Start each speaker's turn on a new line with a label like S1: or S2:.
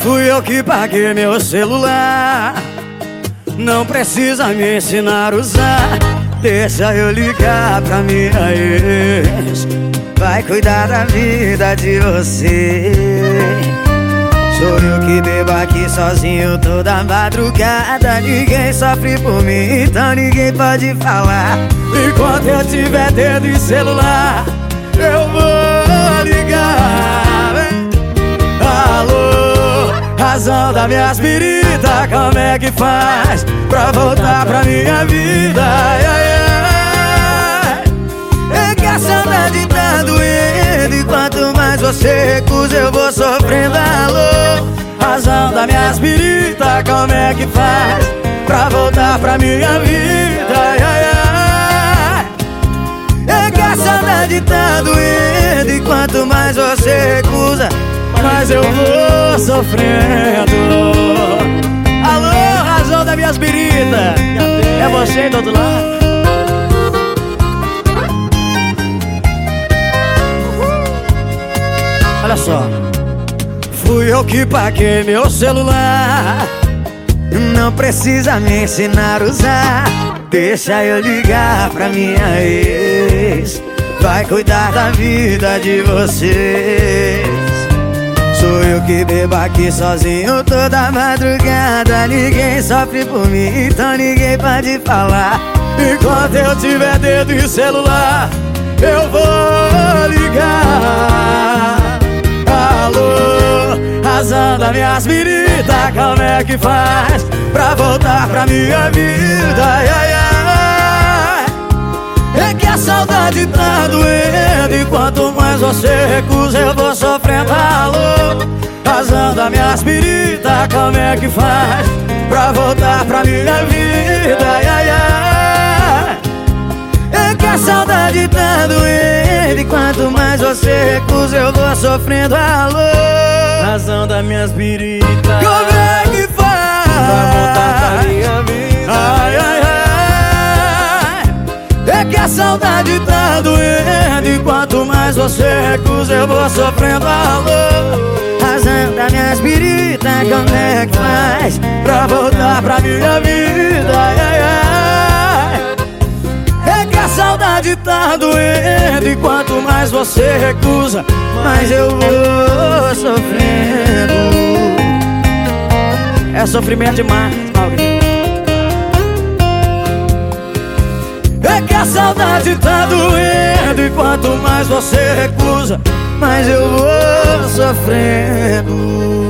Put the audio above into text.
S1: fui eu que paguei meu celular. Não precisa me ensinar a usar Deixa eu ligar pra minha ex. Vai cuidar da vida de você. Sou eu que bebo aqui sozinho toda madrugada. Ninguém sofre por mim, então ninguém pode falar. Enquanto eu tiver dedo em celular Eu vou razão da minha espírita Como é que faz pra voltar pra minha vida? Ai, ai, ai. É que a saudade tá doendo E quanto mais você recusa eu vou sofrendo Alô, razão da minha espírita Como é que faz pra voltar pra minha vida? Ai, ai, ai. É que a saudade tá doendo E quanto mais você recusa mas eu vou sofrendo. Alô, razão da minha birita, é você do outro lado? Olha só, fui eu que paguei meu celular. Não precisa me ensinar a usar. Deixa eu ligar pra minha ex. Vai cuidar da vida de vocês. Sou eu que bebo aqui sozinho toda madrugada Ninguém sofre por mim, então ninguém pode falar Enquanto eu tiver dedo em celular Eu vou ligar Alô, razão minhas miritas Como é que faz pra voltar pra minha vida? Ai, ai, ai. É que a saudade tá doendo Mais você recusa eu vou sofrendo Alô, razão da minha espírita Como é que faz pra voltar pra minha vida? Ai, ai, ai. É que a saudade tá doendo E quanto mais você recusa eu vou sofrendo Alô,
S2: Razão da minha espírita
S1: como é que faz?
S2: Pra voltar pra minha vida.
S1: Ai, ai, ai. É que a saudade tá doendo E quanto mais você recusa eu vou sofrendo Alô, razão da minha espírita Como é que faz pra voltar pra minha vida? Ai, ai É que a saudade tá doendo E quanto mais você recusa Mais eu vou sofrendo. É sofrimento demais, Maurício É que a saudade tá doendo e quanto mais você recusa, mais eu vou sofrendo.